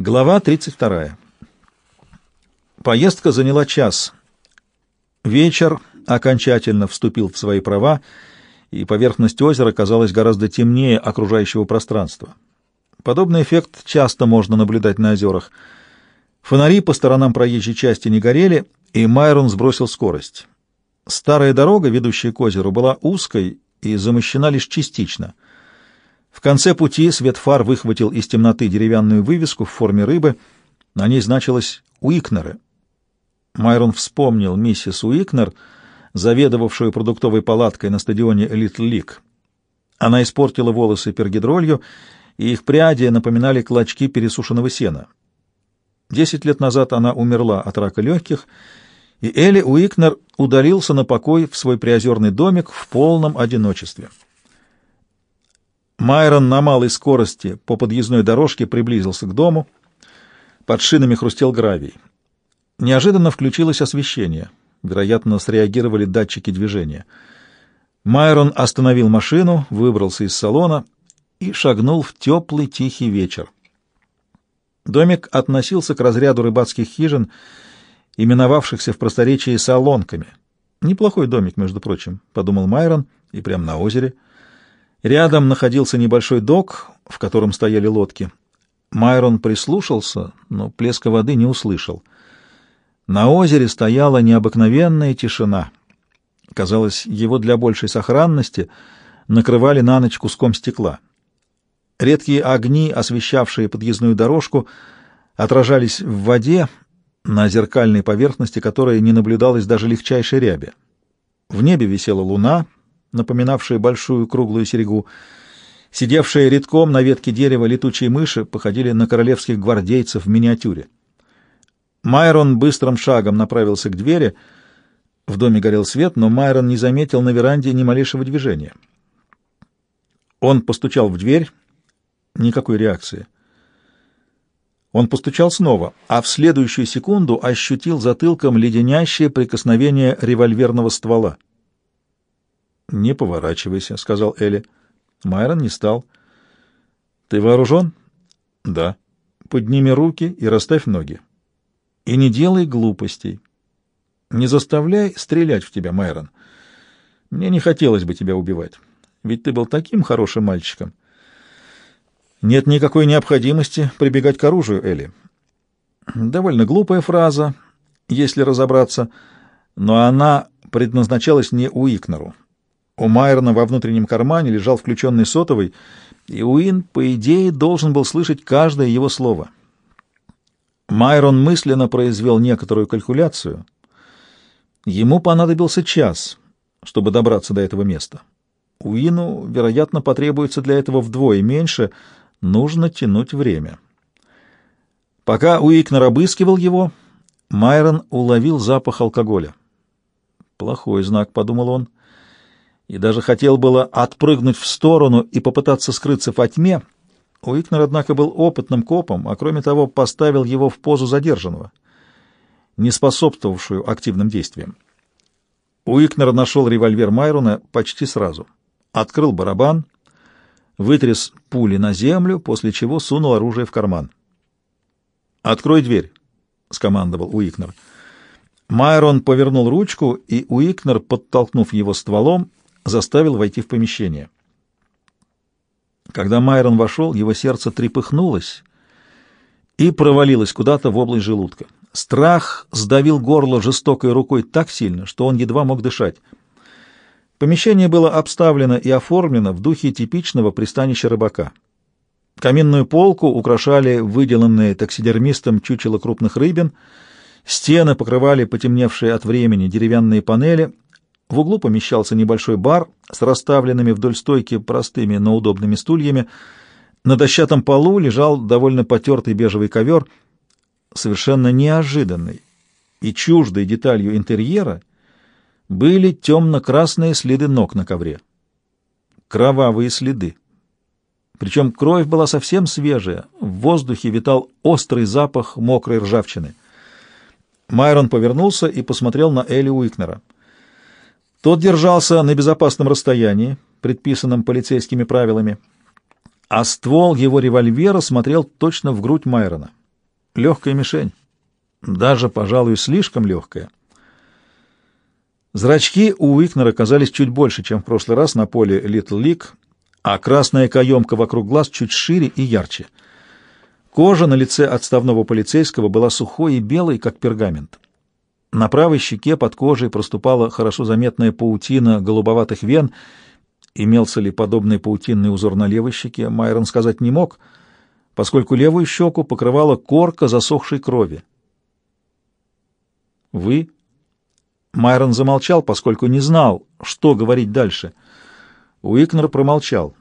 Глава 32. Поездка заняла час. Вечер окончательно вступил в свои права, и поверхность озера казалась гораздо темнее окружающего пространства. Подобный эффект часто можно наблюдать на озерах. Фонари по сторонам проезжей части не горели, и Майрон сбросил скорость. Старая дорога, ведущая к озеру, была узкой и замощена лишь частично — в конце пути свет фар выхватил из темноты деревянную вывеску в форме рыбы. На ней значилось «Уикнеры». Майрон вспомнил миссис Уикнер, заведовавшую продуктовой палаткой на стадионе «Литл Лиг». Она испортила волосы пергидролью, и их пряди напоминали клочки пересушенного сена. Десять лет назад она умерла от рака легких, и Элли Уикнер удалился на покой в свой приозерный домик в полном одиночестве. Майрон на малой скорости по подъездной дорожке приблизился к дому. Под шинами хрустел гравий. Неожиданно включилось освещение. Вероятно, среагировали датчики движения. Майрон остановил машину, выбрался из салона и шагнул в теплый тихий вечер. Домик относился к разряду рыбацких хижин, именовавшихся в просторечии салонками. Неплохой домик, между прочим, — подумал Майрон, и прямо на озере — Рядом находился небольшой док, в котором стояли лодки. Майрон прислушался, но плеска воды не услышал. На озере стояла необыкновенная тишина. Казалось, его для большей сохранности накрывали на ночь куском стекла. Редкие огни, освещавшие подъездную дорожку, отражались в воде, на зеркальной поверхности которой не наблюдалось даже легчайшей ряби. В небе висела луна — напоминавшие большую круглую серегу. Сидевшие редком на ветке дерева летучие мыши походили на королевских гвардейцев в миниатюре. Майрон быстрым шагом направился к двери. В доме горел свет, но Майрон не заметил на веранде ни малейшего движения. Он постучал в дверь. Никакой реакции. Он постучал снова, а в следующую секунду ощутил затылком леденящее прикосновение револьверного ствола. «Не поворачивайся», — сказал Элли. Майрон не стал. «Ты вооружен?» «Да». «Подними руки и расставь ноги. И не делай глупостей. Не заставляй стрелять в тебя, Майрон. Мне не хотелось бы тебя убивать, ведь ты был таким хорошим мальчиком». «Нет никакой необходимости прибегать к оружию, Элли». Довольно глупая фраза, если разобраться, но она предназначалась не Уикнеру. У Майерна во внутреннем кармане лежал включенный сотовый, и Уин, по идее, должен был слышать каждое его слово. Майрон мысленно произвел некоторую калькуляцию. Ему понадобился час, чтобы добраться до этого места. Уину, вероятно, потребуется для этого вдвое меньше, нужно тянуть время. Пока Уикнер обыскивал его, Майрон уловил запах алкоголя. «Плохой знак», — подумал он и даже хотел было отпрыгнуть в сторону и попытаться скрыться во тьме. Уикнер, однако, был опытным копом, а кроме того поставил его в позу задержанного, не способствовавшую активным действиям. Уикнер нашел револьвер Майрона почти сразу. Открыл барабан, вытряс пули на землю, после чего сунул оружие в карман. «Открой дверь», — скомандовал Уикнер. Майрон повернул ручку, и Уикнер, подтолкнув его стволом, заставил войти в помещение. Когда Майрон вошел, его сердце трепыхнулось и провалилось куда-то в область желудка. Страх сдавил горло жестокой рукой так сильно, что он едва мог дышать. Помещение было обставлено и оформлено в духе типичного пристанища рыбака. Каминную полку украшали выделанные таксидермистом чучело крупных рыбин, стены покрывали потемневшие от времени деревянные панели — в углу помещался небольшой бар с расставленными вдоль стойки простыми, но удобными стульями. На дощатом полу лежал довольно потертый бежевый ковер, совершенно неожиданный и чуждой деталью интерьера были темно-красные следы ног на ковре. Кровавые следы. Причем кровь была совсем свежая, в воздухе витал острый запах мокрой ржавчины. Майрон повернулся и посмотрел на Элли Уикнера — тот держался на безопасном расстоянии, предписанном полицейскими правилами, а ствол его револьвера смотрел точно в грудь Майрона. Легкая мишень. Даже, пожалуй, слишком легкая. Зрачки у Уикнера казались чуть больше, чем в прошлый раз на поле Литл Лиг, а красная каемка вокруг глаз чуть шире и ярче. Кожа на лице отставного полицейского была сухой и белой, как пергамент. На правой щеке под кожей проступала хорошо заметная паутина голубоватых вен. Имелся ли подобный паутинный узор на левой щеке, Майрон сказать не мог, поскольку левую щеку покрывала корка засохшей крови. «Вы?» Майрон замолчал, поскольку не знал, что говорить дальше. Уикнер промолчал.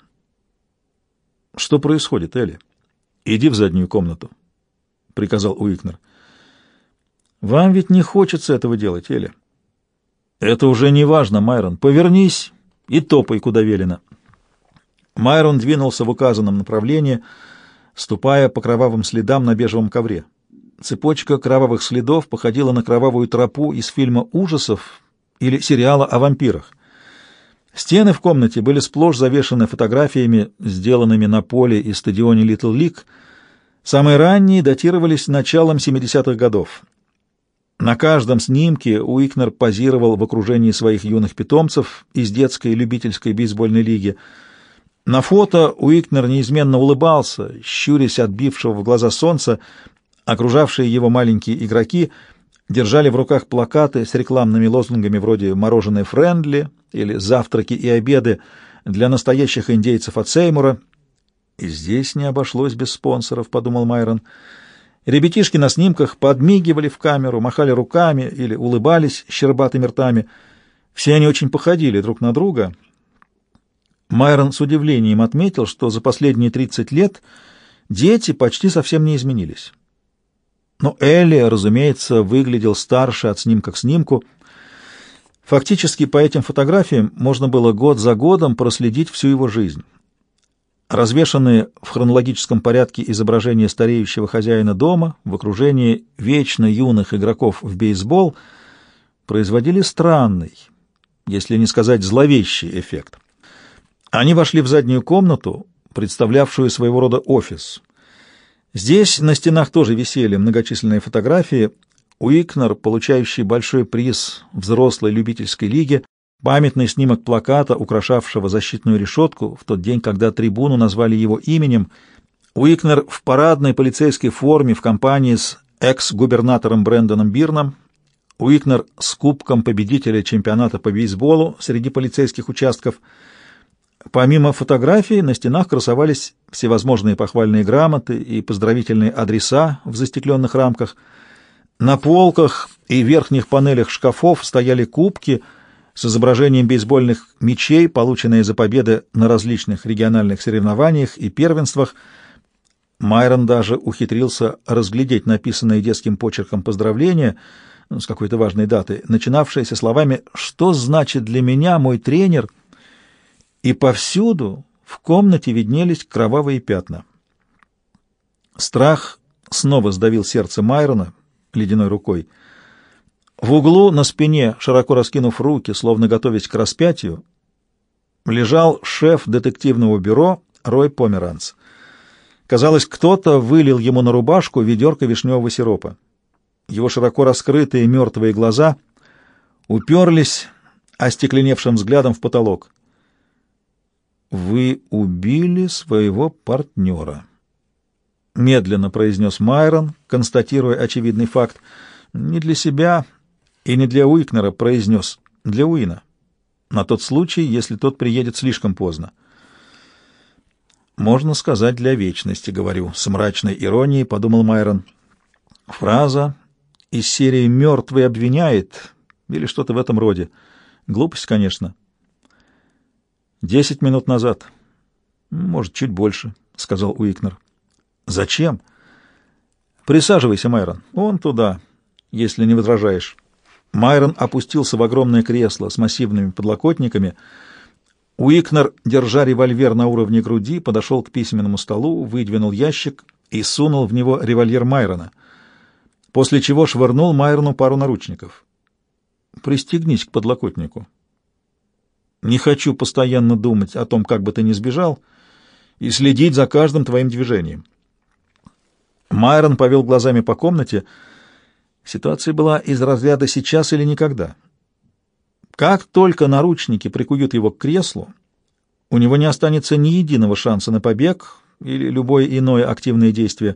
«Что происходит, Элли?» «Иди в заднюю комнату», — приказал Уикнер. «Вам ведь не хочется этого делать, Элли». «Это уже не важно, Майрон. Повернись и топай, куда велено». Майрон двинулся в указанном направлении, ступая по кровавым следам на бежевом ковре. Цепочка кровавых следов походила на кровавую тропу из фильма ужасов или сериала о вампирах. Стены в комнате были сплошь завешаны фотографиями, сделанными на поле и стадионе Литл Лиг. Самые ранние датировались началом 70-х годов. На каждом снимке Уикнер позировал в окружении своих юных питомцев из детской любительской бейсбольной лиги. На фото Уикнер неизменно улыбался, щурясь от бившего в глаза солнца, Окружавшие его маленькие игроки держали в руках плакаты с рекламными лозунгами вроде «Мороженое френдли» или «Завтраки и обеды для настоящих индейцев от Сеймура». «И здесь не обошлось без спонсоров», — подумал Майрон. Ребятишки на снимках подмигивали в камеру, махали руками или улыбались щербатыми ртами. Все они очень походили друг на друга. Майрон с удивлением отметил, что за последние 30 лет дети почти совсем не изменились. Но Элли, разумеется, выглядел старше от снимка к снимку. Фактически по этим фотографиям можно было год за годом проследить всю его жизнь. Развешанные в хронологическом порядке изображения стареющего хозяина дома в окружении вечно юных игроков в бейсбол производили странный, если не сказать зловещий эффект. Они вошли в заднюю комнату, представлявшую своего рода офис. Здесь на стенах тоже висели многочисленные фотографии. Уикнер, получающий большой приз взрослой любительской лиги, памятный снимок плаката, украшавшего защитную решетку в тот день, когда трибуну назвали его именем, Уикнер в парадной полицейской форме в компании с экс-губернатором Брэндоном Бирном, Уикнер с кубком победителя чемпионата по бейсболу среди полицейских участков – Помимо фотографий на стенах красовались всевозможные похвальные грамоты и поздравительные адреса в застекленных рамках. На полках и верхних панелях шкафов стояли кубки с изображением бейсбольных мячей, полученные за победы на различных региональных соревнованиях и первенствах. Майрон даже ухитрился разглядеть написанные детским почерком поздравления с какой-то важной даты, начинавшиеся словами «Что значит для меня мой тренер?» и повсюду в комнате виднелись кровавые пятна. Страх снова сдавил сердце Майрона ледяной рукой. В углу на спине, широко раскинув руки, словно готовясь к распятию, лежал шеф детективного бюро Рой Померанц. Казалось, кто-то вылил ему на рубашку ведерко вишневого сиропа. Его широко раскрытые мертвые глаза уперлись остекленевшим взглядом в потолок. «Вы убили своего партнера», — медленно произнес Майрон, констатируя очевидный факт. «Не для себя и не для Уикнера», — произнес, — «для Уина. На тот случай, если тот приедет слишком поздно». «Можно сказать, для вечности», — говорю, — с мрачной иронией подумал Майрон. Фраза из серии «Мертвый обвиняет» или что-то в этом роде. Глупость, конечно. «Десять минут назад. Может, чуть больше», — сказал Уикнер. «Зачем?» «Присаживайся, Майрон. Он туда, если не возражаешь». Майрон опустился в огромное кресло с массивными подлокотниками. Уикнер, держа револьвер на уровне груди, подошел к письменному столу, выдвинул ящик и сунул в него револьвер Майрона, после чего швырнул Майрону пару наручников. «Пристегнись к подлокотнику», не хочу постоянно думать о том, как бы ты ни сбежал, и следить за каждым твоим движением. Майрон повел глазами по комнате. Ситуация была из разряда «сейчас или никогда». Как только наручники прикуют его к креслу, у него не останется ни единого шанса на побег или любое иное активное действие.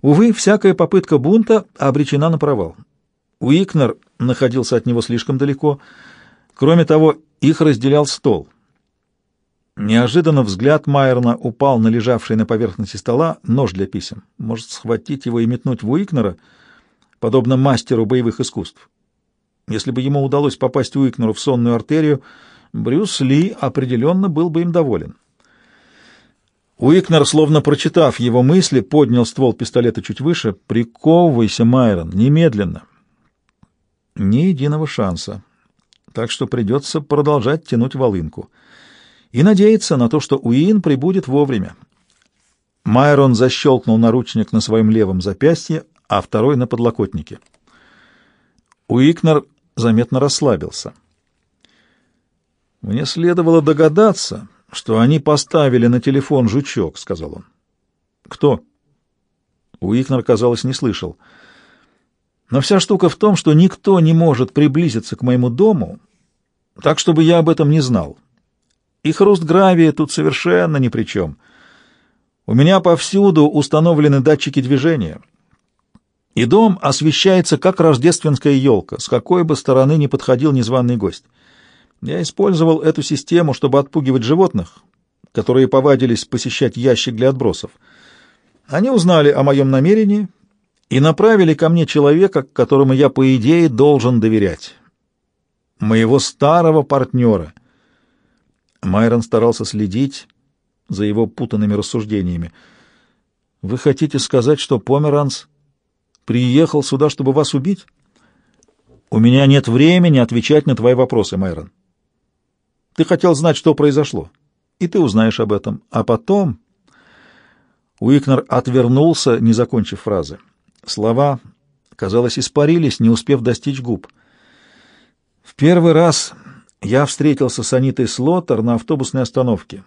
Увы, всякая попытка бунта обречена на провал. Уикнер находился от него слишком далеко. Кроме того, их разделял стол — Неожиданно взгляд Майерна упал на лежавший на поверхности стола нож для писем. Может, схватить его и метнуть в Уикнера, подобно мастеру боевых искусств. Если бы ему удалось попасть Уикнеру в сонную артерию, Брюс Ли определенно был бы им доволен. Уикнер, словно прочитав его мысли, поднял ствол пистолета чуть выше. «Приковывайся, Майрон, немедленно!» Ни единого шанса. Так что придется продолжать тянуть волынку и надеяться на то, что Уин прибудет вовремя. Майрон защелкнул наручник на своем левом запястье, а второй на подлокотнике. Уикнер заметно расслабился. «Мне следовало догадаться, что они поставили на телефон жучок», — сказал он. «Кто?» Уикнер, казалось, не слышал. «Но вся штука в том, что никто не может приблизиться к моему дому, так, чтобы я об этом не знал. И хруст гравия тут совершенно ни при чем. У меня повсюду установлены датчики движения. И дом освещается, как рождественская елка, с какой бы стороны ни подходил незваный гость. Я использовал эту систему, чтобы отпугивать животных, которые повадились посещать ящик для отбросов. Они узнали о моем намерении и направили ко мне человека, которому я, по идее, должен доверять. Моего старого партнера — Майрон старался следить за его путанными рассуждениями. «Вы хотите сказать, что Померанс приехал сюда, чтобы вас убить?» «У меня нет времени отвечать на твои вопросы, Майрон. Ты хотел знать, что произошло, и ты узнаешь об этом. А потом...» Уикнер отвернулся, не закончив фразы. Слова, казалось, испарились, не успев достичь губ. «В первый раз я встретился с Анитой Слоттер на автобусной остановке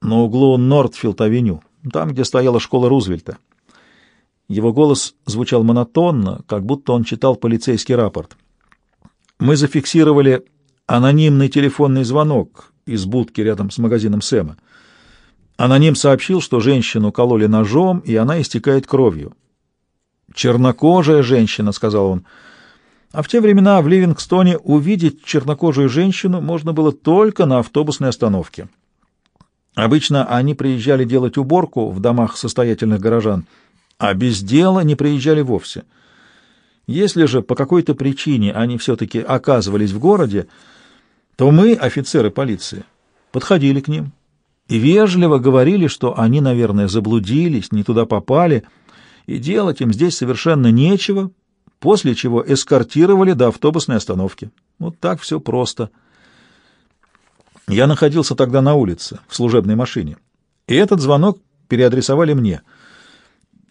на углу Нортфилд-авеню, там, где стояла школа Рузвельта. Его голос звучал монотонно, как будто он читал полицейский рапорт. Мы зафиксировали анонимный телефонный звонок из будки рядом с магазином Сэма. Аноним сообщил, что женщину кололи ножом, и она истекает кровью. «Чернокожая женщина», — сказал он, — а в те времена в Ливингстоне увидеть чернокожую женщину можно было только на автобусной остановке. Обычно они приезжали делать уборку в домах состоятельных горожан, а без дела не приезжали вовсе. Если же по какой-то причине они все-таки оказывались в городе, то мы, офицеры полиции, подходили к ним и вежливо говорили, что они, наверное, заблудились, не туда попали, и делать им здесь совершенно нечего, после чего эскортировали до автобусной остановки. Вот так все просто. Я находился тогда на улице, в служебной машине, и этот звонок переадресовали мне.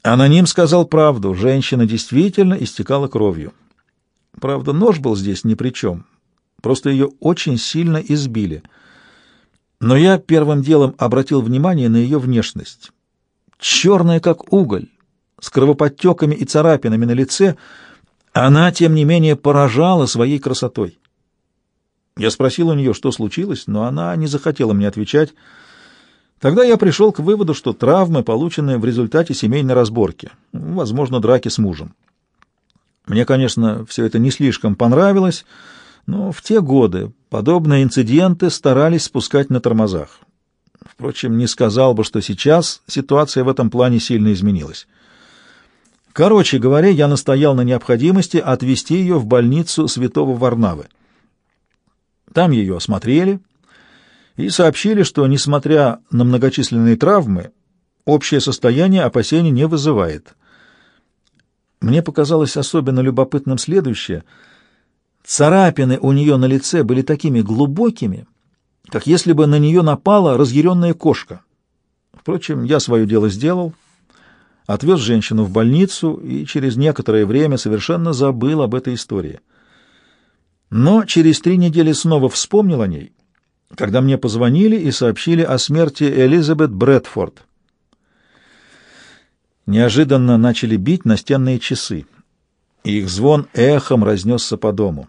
Аноним сказал правду, женщина действительно истекала кровью. Правда, нож был здесь ни при чем, просто ее очень сильно избили. Но я первым делом обратил внимание на ее внешность. Черная, как уголь, с кровоподтеками и царапинами на лице — она, тем не менее, поражала своей красотой. Я спросил у нее, что случилось, но она не захотела мне отвечать. Тогда я пришел к выводу, что травмы получены в результате семейной разборки, возможно, драки с мужем. Мне, конечно, все это не слишком понравилось, но в те годы подобные инциденты старались спускать на тормозах. Впрочем, не сказал бы, что сейчас ситуация в этом плане сильно изменилась. Короче говоря, я настоял на необходимости отвезти ее в больницу святого Варнавы. Там ее осмотрели и сообщили, что, несмотря на многочисленные травмы, общее состояние опасений не вызывает. Мне показалось особенно любопытным следующее. Царапины у нее на лице были такими глубокими, как если бы на нее напала разъяренная кошка. Впрочем, я свое дело сделал — отвез женщину в больницу и через некоторое время совершенно забыл об этой истории. Но через три недели снова вспомнил о ней, когда мне позвонили и сообщили о смерти Элизабет Брэдфорд. Неожиданно начали бить настенные часы, и их звон эхом разнесся по дому.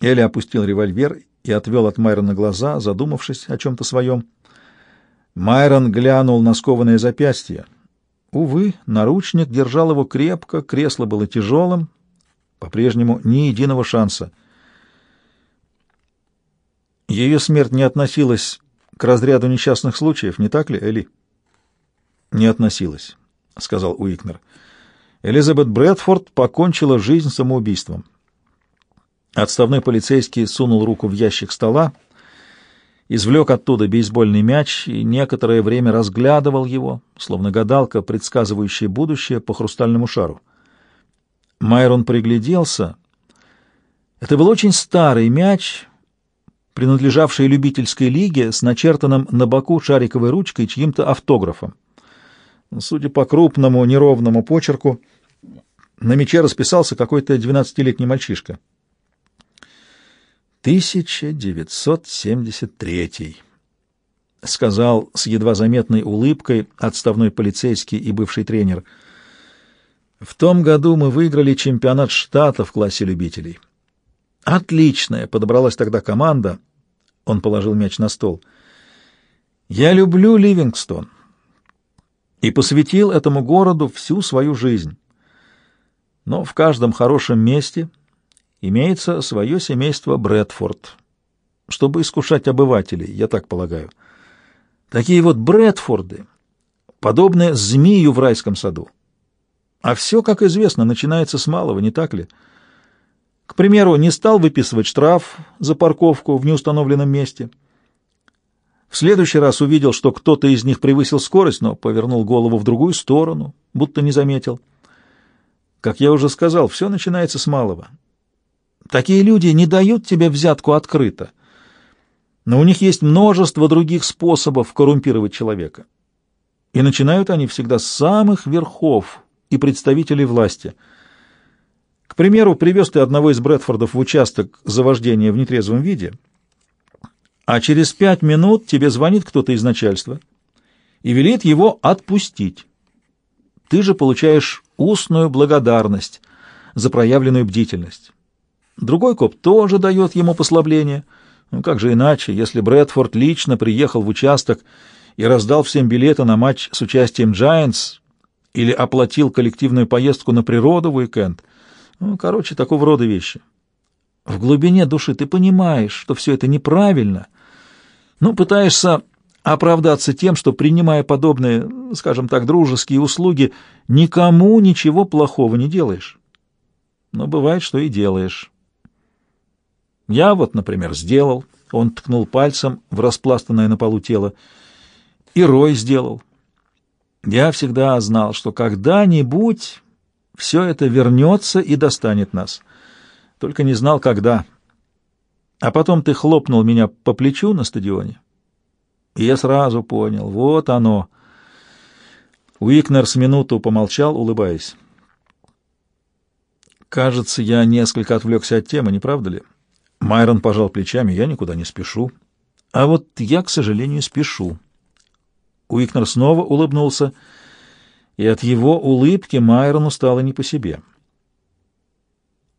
Элли опустил револьвер и отвел от Майрона глаза, задумавшись о чем-то своем. Майрон глянул на скованное запястье. Увы, наручник держал его крепко, кресло было тяжелым, по-прежнему ни единого шанса. Ее смерть не относилась к разряду несчастных случаев, не так ли, Эли? Не относилась, — сказал Уикнер. Элизабет Брэдфорд покончила жизнь самоубийством. Отставной полицейский сунул руку в ящик стола, извлек оттуда бейсбольный мяч и некоторое время разглядывал его, словно гадалка, предсказывающая будущее по хрустальному шару. Майрон пригляделся. Это был очень старый мяч, принадлежавший любительской лиге с начертанным на боку шариковой ручкой чьим-то автографом. Судя по крупному неровному почерку, на мяче расписался какой-то двенадцатилетний мальчишка. 1973, сказал с едва заметной улыбкой отставной полицейский и бывший тренер. В том году мы выиграли чемпионат штата в классе любителей. Отличная подобралась тогда команда. Он положил мяч на стол. Я люблю Ливингстон и посвятил этому городу всю свою жизнь. Но в каждом хорошем месте имеется свое семейство Брэдфорд, чтобы искушать обывателей, я так полагаю. Такие вот Брэдфорды, подобные змею в райском саду. А все, как известно, начинается с малого, не так ли? К примеру, не стал выписывать штраф за парковку в неустановленном месте. В следующий раз увидел, что кто-то из них превысил скорость, но повернул голову в другую сторону, будто не заметил. Как я уже сказал, все начинается с малого. Такие люди не дают тебе взятку открыто, но у них есть множество других способов коррумпировать человека. И начинают они всегда с самых верхов и представителей власти. Примеру, привез ты одного из Брэдфордов в участок за вождение в нетрезвом виде, а через пять минут тебе звонит кто-то из начальства и велит его отпустить. Ты же получаешь устную благодарность за проявленную бдительность. Другой коп тоже дает ему послабление. Ну, как же иначе, если Брэдфорд лично приехал в участок и раздал всем билеты на матч с участием Giants или оплатил коллективную поездку на природу в уикенд. Ну, короче, такого рода вещи. В глубине души ты понимаешь, что все это неправильно, ну, пытаешься оправдаться тем, что, принимая подобные, скажем так, дружеские услуги, никому ничего плохого не делаешь. Но бывает, что и делаешь. Я вот, например, сделал. Он ткнул пальцем в распластанное на полу тело. И Рой сделал. Я всегда знал, что когда-нибудь все это вернется и достанет нас. Только не знал, когда. А потом ты хлопнул меня по плечу на стадионе. И я сразу понял, вот оно. Уикнер с минуту помолчал, улыбаясь. Кажется, я несколько отвлекся от темы, не правда ли? Майрон пожал плечами, я никуда не спешу. А вот я, к сожалению, спешу. Уикнер снова улыбнулся, и от его улыбки Майрону стало не по себе.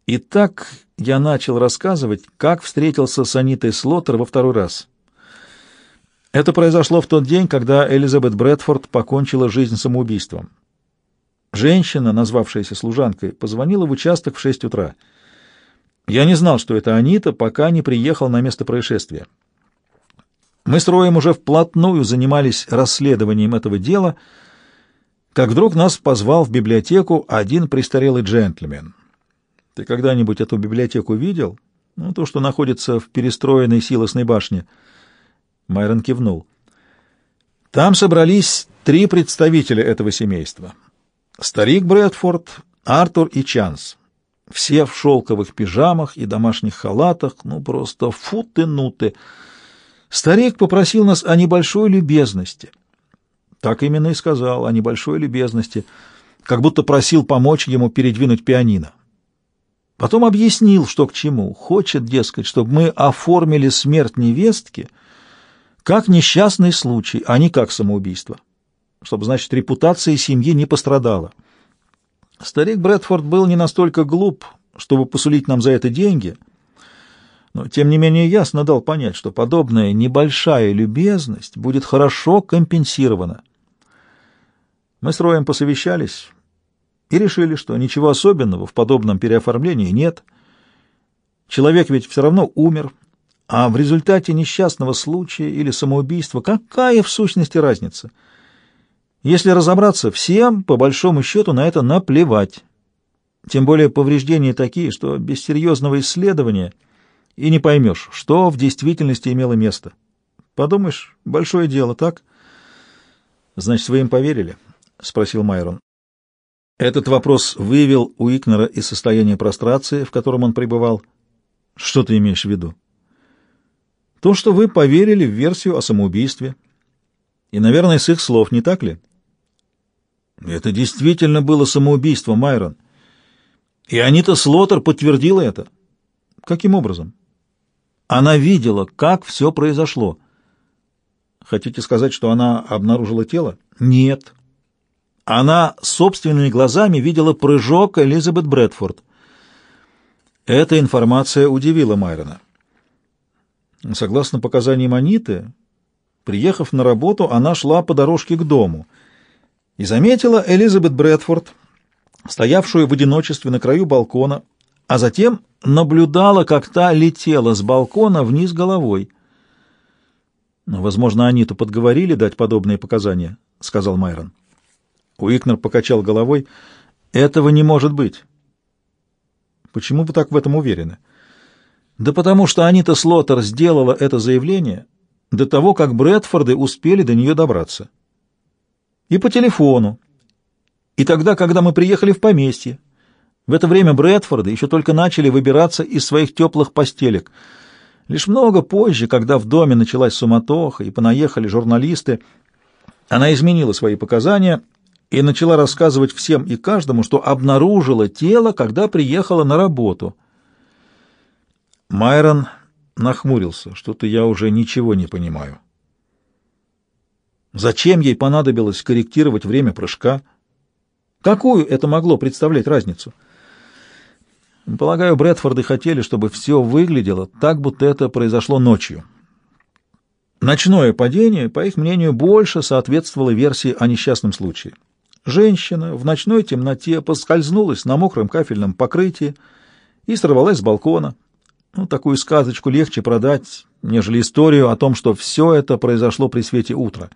Итак, я начал рассказывать, как встретился с Анитой Слоттер во второй раз. Это произошло в тот день, когда Элизабет Брэдфорд покончила жизнь самоубийством. Женщина, назвавшаяся служанкой, позвонила в участок в шесть утра. Я не знал, что это Анита, пока не приехал на место происшествия. Мы с Роем уже вплотную занимались расследованием этого дела, как вдруг нас позвал в библиотеку один престарелый джентльмен. Ты когда-нибудь эту библиотеку видел? Ну, то, что находится в перестроенной силосной башне. Майрон кивнул. Там собрались три представителя этого семейства. Старик Брэдфорд, Артур и Чанс. Все в шелковых пижамах и домашних халатах, ну, просто футы-нуты. Старик попросил нас о небольшой любезности. Так именно и сказал, о небольшой любезности, как будто просил помочь ему передвинуть пианино. Потом объяснил, что к чему. Хочет, дескать, чтобы мы оформили смерть невестки как несчастный случай, а не как самоубийство. чтобы, значит, репутация семьи не пострадала. Старик Брэдфорд был не настолько глуп, чтобы посулить нам за это деньги, но, тем не менее, ясно дал понять, что подобная небольшая любезность будет хорошо компенсирована. Мы с Роем посовещались и решили, что ничего особенного в подобном переоформлении нет. Человек ведь все равно умер, а в результате несчастного случая или самоубийства какая в сущности разница? Если разобраться, всем, по большому счету, на это наплевать. Тем более повреждения такие, что без серьезного исследования и не поймешь, что в действительности имело место. Подумаешь, большое дело, так? Значит, вы им поверили? — спросил Майрон. Этот вопрос вывел Уикнера из состояния прострации, в котором он пребывал. Что ты имеешь в виду? То, что вы поверили в версию о самоубийстве. И, наверное, с их слов, не так ли? Это действительно было самоубийство, Майрон. И Анита Слотер подтвердила это. Каким образом? Она видела, как все произошло. Хотите сказать, что она обнаружила тело? Нет. Она собственными глазами видела прыжок Элизабет Брэдфорд. Эта информация удивила Майрона. Согласно показаниям Аниты, приехав на работу, она шла по дорожке к дому и заметила Элизабет Брэдфорд, стоявшую в одиночестве на краю балкона, а затем наблюдала, как та летела с балкона вниз головой. «Возможно, Аниту подговорили дать подобные показания», — сказал Майрон. Уикнер покачал головой. «Этого не может быть». «Почему вы так в этом уверены?» «Да потому что Анита Слоттер сделала это заявление до того, как Брэдфорды успели до нее добраться. И по телефону. И тогда, когда мы приехали в поместье. В это время Брэдфорды еще только начали выбираться из своих теплых постелек. Лишь много позже, когда в доме началась суматоха и понаехали журналисты, она изменила свои показания — и начала рассказывать всем и каждому, что обнаружила тело, когда приехала на работу. Майрон нахмурился. Что-то я уже ничего не понимаю. Зачем ей понадобилось корректировать время прыжка? Какую это могло представлять разницу? Полагаю, Брэдфорды хотели, чтобы все выглядело так, будто это произошло ночью. Ночное падение, по их мнению, больше соответствовало версии о несчастном случае. Женщина в ночной темноте поскользнулась на мокром кафельном покрытии и сорвалась с балкона. Ну, такую сказочку легче продать, нежели историю о том, что все это произошло при свете утра.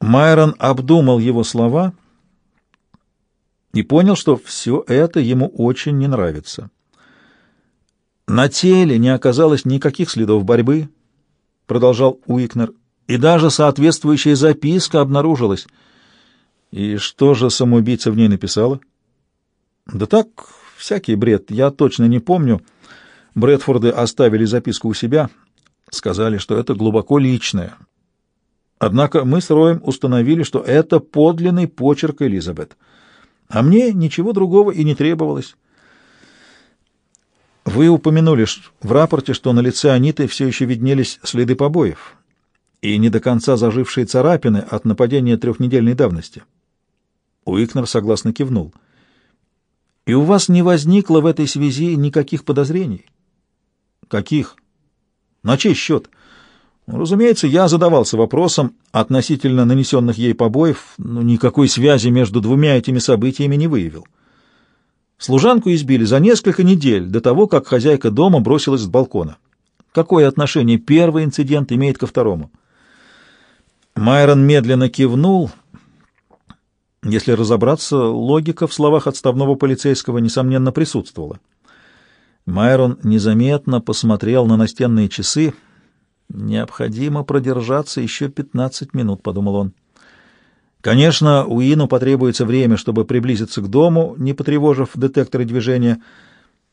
Майрон обдумал его слова и понял, что все это ему очень не нравится. На теле не оказалось никаких следов борьбы, продолжал Уикнер, и даже соответствующая записка обнаружилась — и что же самоубийца в ней написала? Да так, всякий бред, я точно не помню. Брэдфорды оставили записку у себя, сказали, что это глубоко личное. Однако мы с Роем установили, что это подлинный почерк Элизабет. А мне ничего другого и не требовалось. Вы упомянули в рапорте, что на лице Аниты все еще виднелись следы побоев и не до конца зажившие царапины от нападения трехнедельной давности. Уикнер согласно кивнул. «И у вас не возникло в этой связи никаких подозрений?» «Каких? На чей счет?» Разумеется, я задавался вопросом относительно нанесенных ей побоев, но никакой связи между двумя этими событиями не выявил. Служанку избили за несколько недель до того, как хозяйка дома бросилась с балкона. Какое отношение первый инцидент имеет ко второму? Майрон медленно кивнул — если разобраться, логика в словах отставного полицейского, несомненно, присутствовала. Майрон незаметно посмотрел на настенные часы. «Необходимо продержаться еще пятнадцать минут», — подумал он. Конечно, Уину потребуется время, чтобы приблизиться к дому, не потревожив детекторы движения.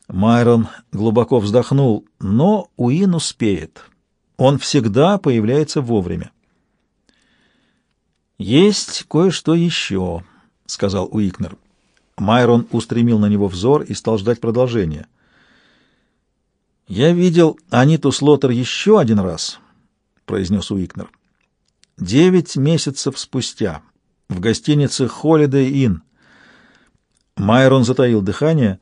Майрон глубоко вздохнул, но Уин успеет. Он всегда появляется вовремя. «Есть кое-что еще», — сказал Уикнер. Майрон устремил на него взор и стал ждать продолжения. «Я видел Аниту Слоттер еще один раз», — произнес Уикнер. Девять месяцев спустя в гостинице Holiday Inn. Майрон затаил дыхание.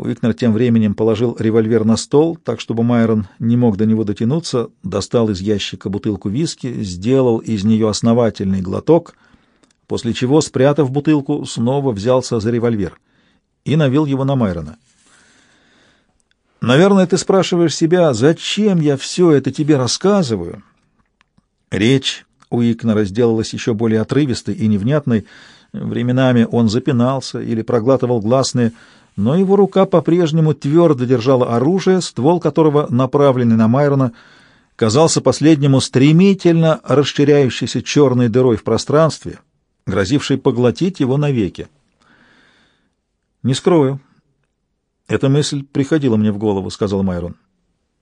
Уикнер тем временем положил револьвер на стол, так чтобы Майрон не мог до него дотянуться, достал из ящика бутылку виски, сделал из нее основательный глоток, после чего, спрятав бутылку, снова взялся за револьвер и навел его на Майрона. «Наверное, ты спрашиваешь себя, зачем я все это тебе рассказываю?» Речь у Икнера сделалась еще более отрывистой и невнятной. Временами он запинался или проглатывал гласные, но его рука по-прежнему твердо держала оружие, ствол которого, направленный на Майрона, казался последнему стремительно расширяющейся черной дырой в пространстве, грозившей поглотить его навеки. «Не скрою. Эта мысль приходила мне в голову», — сказал Майрон.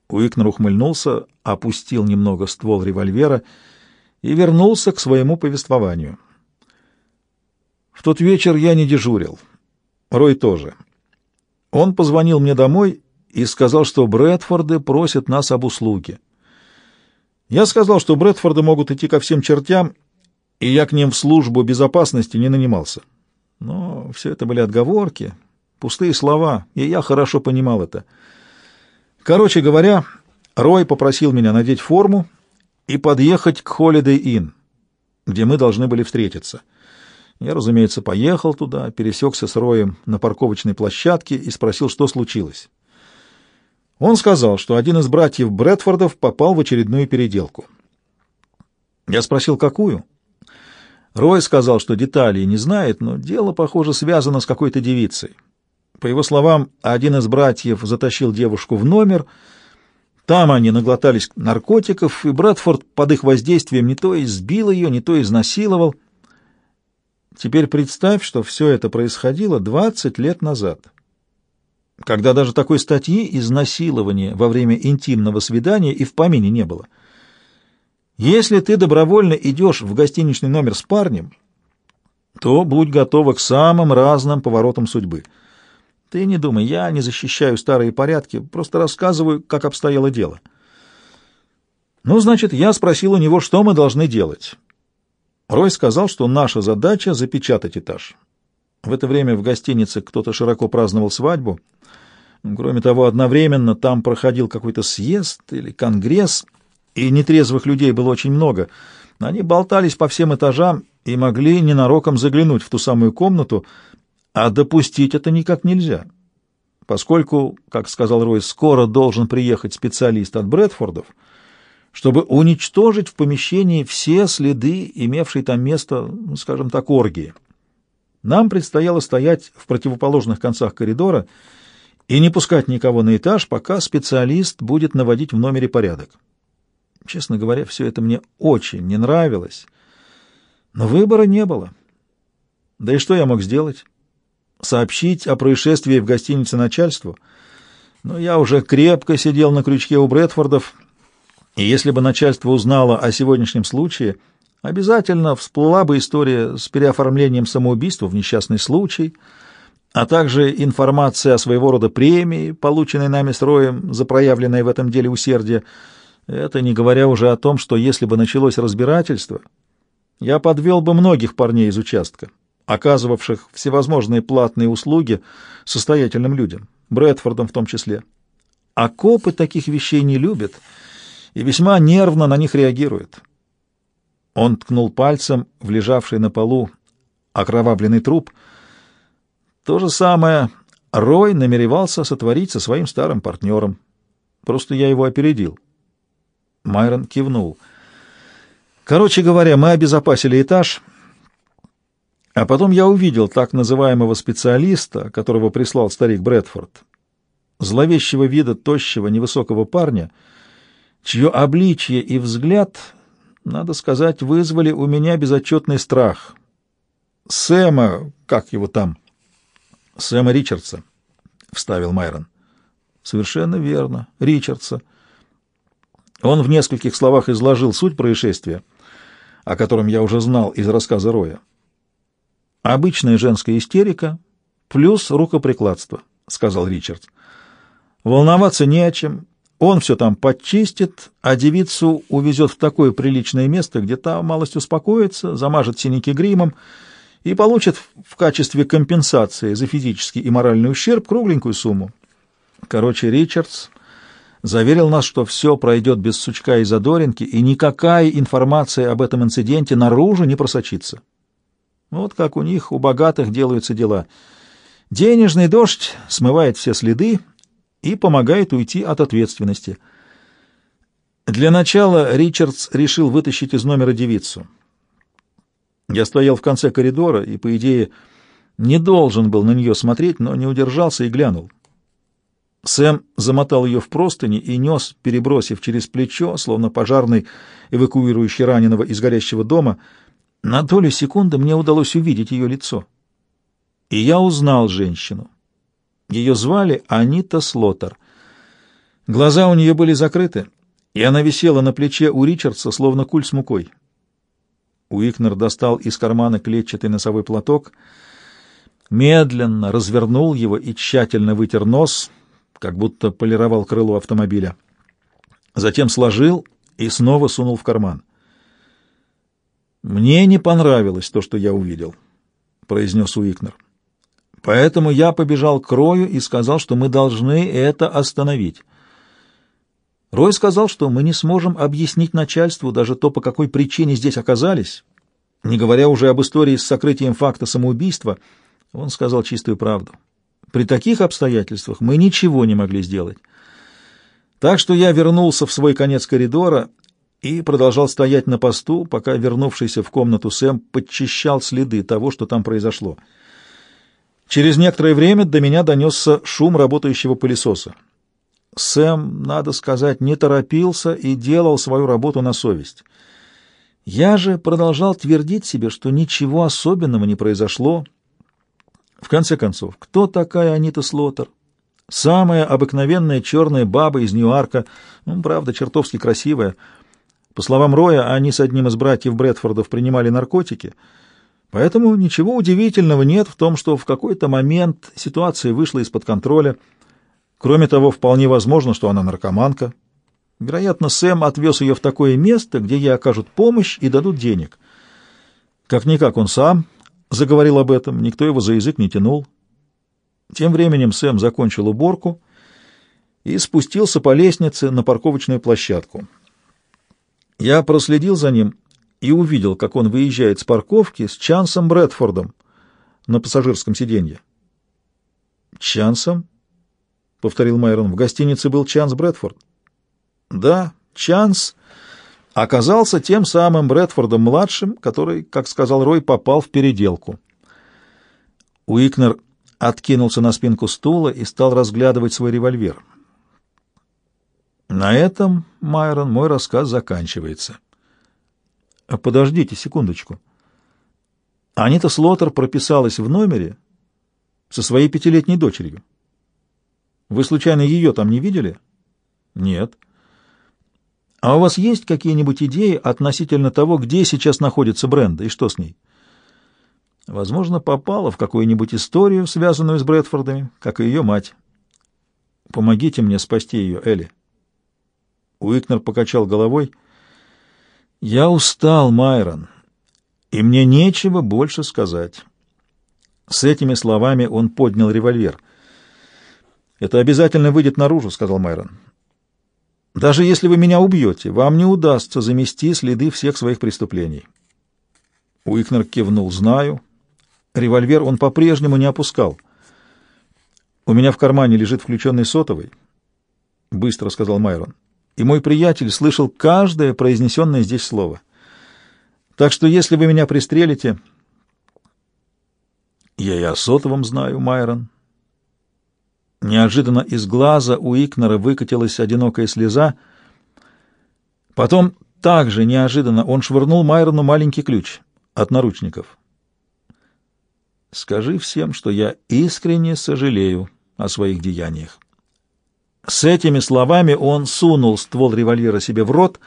Уикнер ухмыльнулся, опустил немного ствол револьвера и вернулся к своему повествованию. В тот вечер я не дежурил. Рой тоже. Он позвонил мне домой и сказал, что Брэдфорды просят нас об услуге. Я сказал, что Брэдфорды могут идти ко всем чертям, и я к ним в службу безопасности не нанимался. Но все это были отговорки, пустые слова, и я хорошо понимал это. Короче говоря, Рой попросил меня надеть форму и подъехать к Holiday Inn, где мы должны были встретиться. Я, разумеется, поехал туда, пересекся с Роем на парковочной площадке и спросил, что случилось. Он сказал, что один из братьев Брэдфордов попал в очередную переделку. Я спросил, какую? Рой сказал, что деталей не знает, но дело, похоже, связано с какой-то девицей. По его словам, один из братьев затащил девушку в номер — там они наглотались наркотиков, и Брэдфорд под их воздействием не то избил ее, не то изнасиловал. Теперь представь, что все это происходило 20 лет назад, когда даже такой статьи изнасилования во время интимного свидания и в помине не было. Если ты добровольно идешь в гостиничный номер с парнем, то будь готова к самым разным поворотам судьбы — ты не думай, я не защищаю старые порядки, просто рассказываю, как обстояло дело. Ну, значит, я спросил у него, что мы должны делать. Рой сказал, что наша задача — запечатать этаж. В это время в гостинице кто-то широко праздновал свадьбу. Кроме того, одновременно там проходил какой-то съезд или конгресс, и нетрезвых людей было очень много. Они болтались по всем этажам и могли ненароком заглянуть в ту самую комнату, а допустить это никак нельзя, поскольку, как сказал Рой, скоро должен приехать специалист от Брэдфордов, чтобы уничтожить в помещении все следы, имевшие там место, скажем так, оргии. Нам предстояло стоять в противоположных концах коридора и не пускать никого на этаж, пока специалист будет наводить в номере порядок. Честно говоря, все это мне очень не нравилось, но выбора не было. Да и что я мог сделать? сообщить о происшествии в гостинице начальству, но я уже крепко сидел на крючке у Брэдфордов, и если бы начальство узнало о сегодняшнем случае, обязательно всплыла бы история с переоформлением самоубийства в несчастный случай, а также информация о своего рода премии, полученной нами с Роем за проявленное в этом деле усердие. Это не говоря уже о том, что если бы началось разбирательство, я подвел бы многих парней из участка оказывавших всевозможные платные услуги состоятельным людям, Брэдфордом в том числе. А копы таких вещей не любят и весьма нервно на них реагируют. Он ткнул пальцем в лежавший на полу окровавленный труп. То же самое Рой намеревался сотворить со своим старым партнером. Просто я его опередил. Майрон кивнул. Короче говоря, мы обезопасили этаж — а потом я увидел так называемого специалиста, которого прислал старик Брэдфорд, зловещего вида тощего невысокого парня, чье обличье и взгляд, надо сказать, вызвали у меня безотчетный страх. Сэма, как его там? Сэма Ричардса, — вставил Майрон. Совершенно верно, Ричардса. Он в нескольких словах изложил суть происшествия, о котором я уже знал из рассказа Роя. Обычная женская истерика плюс рукоприкладство, — сказал Ричард. Волноваться не о чем. Он все там подчистит, а девицу увезет в такое приличное место, где та малость успокоится, замажет синяки гримом и получит в качестве компенсации за физический и моральный ущерб кругленькую сумму. Короче, Ричардс заверил нас, что все пройдет без сучка и задоринки, и никакая информация об этом инциденте наружу не просочится. Вот как у них, у богатых, делаются дела. Денежный дождь смывает все следы и помогает уйти от ответственности. Для начала Ричардс решил вытащить из номера девицу. Я стоял в конце коридора и, по идее, не должен был на нее смотреть, но не удержался и глянул. Сэм замотал ее в простыни и нес, перебросив через плечо, словно пожарный, эвакуирующий раненого из горящего дома. На долю секунды мне удалось увидеть ее лицо. И я узнал женщину. Ее звали Анита Слотер. Глаза у нее были закрыты, и она висела на плече у Ричардса, словно куль с мукой. Уикнер достал из кармана клетчатый носовой платок, медленно развернул его и тщательно вытер нос — как будто полировал крыло автомобиля. Затем сложил и снова сунул в карман. «Мне не понравилось то, что я увидел», — произнес Уикнер. «Поэтому я побежал к Рою и сказал, что мы должны это остановить». Рой сказал, что мы не сможем объяснить начальству даже то, по какой причине здесь оказались, не говоря уже об истории с сокрытием факта самоубийства. Он сказал чистую правду. При таких обстоятельствах мы ничего не могли сделать. Так что я вернулся в свой конец коридора и продолжал стоять на посту, пока вернувшийся в комнату Сэм подчищал следы того, что там произошло. Через некоторое время до меня донесся шум работающего пылесоса. Сэм, надо сказать, не торопился и делал свою работу на совесть. Я же продолжал твердить себе, что ничего особенного не произошло, в конце концов, кто такая Анита Слотер? Самая обыкновенная черная баба из Ньюарка, ну, правда, чертовски красивая. По словам Роя, они с одним из братьев Брэдфордов принимали наркотики, поэтому ничего удивительного нет в том, что в какой-то момент ситуация вышла из-под контроля. Кроме того, вполне возможно, что она наркоманка. Вероятно, Сэм отвез ее в такое место, где ей окажут помощь и дадут денег. Как-никак он сам заговорил об этом, никто его за язык не тянул. Тем временем Сэм закончил уборку и спустился по лестнице на парковочную площадку. Я проследил за ним и увидел, как он выезжает с парковки с Чансом Брэдфордом на пассажирском сиденье. «Чансом?» — повторил Майрон. «В гостинице был Чанс Брэдфорд». «Да, Чанс оказался тем самым Брэдфордом-младшим, который, как сказал Рой, попал в переделку. Уикнер откинулся на спинку стула и стал разглядывать свой револьвер. На этом, Майрон, мой рассказ заканчивается. А подождите секундочку. Анита Слотер прописалась в номере со своей пятилетней дочерью. Вы случайно ее там не видели? Нет. А у вас есть какие-нибудь идеи относительно того, где сейчас находится Бренда и что с ней? Возможно, попала в какую-нибудь историю, связанную с Брэдфордами, как и ее мать. Помогите мне спасти ее, Элли. Уикнер покачал головой. Я устал, Майрон, и мне нечего больше сказать. С этими словами он поднял револьвер. «Это обязательно выйдет наружу», — сказал Майрон. Даже если вы меня убьете, вам не удастся замести следы всех своих преступлений. Уикнер кивнул. Знаю. Револьвер он по-прежнему не опускал. У меня в кармане лежит включенный сотовый, — быстро сказал Майрон. И мой приятель слышал каждое произнесенное здесь слово. Так что если вы меня пристрелите... Я и о сотовом знаю, Майрон, Неожиданно из глаза у Икнера выкатилась одинокая слеза. Потом также неожиданно он швырнул Майрону маленький ключ от наручников. «Скажи всем, что я искренне сожалею о своих деяниях». С этими словами он сунул ствол револьвера себе в рот.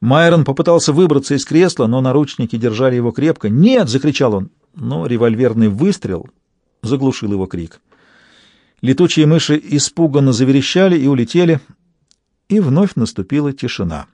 Майрон попытался выбраться из кресла, но наручники держали его крепко. «Нет!» — закричал он, но револьверный выстрел заглушил его крик. Летучие мыши испуганно заверещали и улетели. и вновь наступила тишина.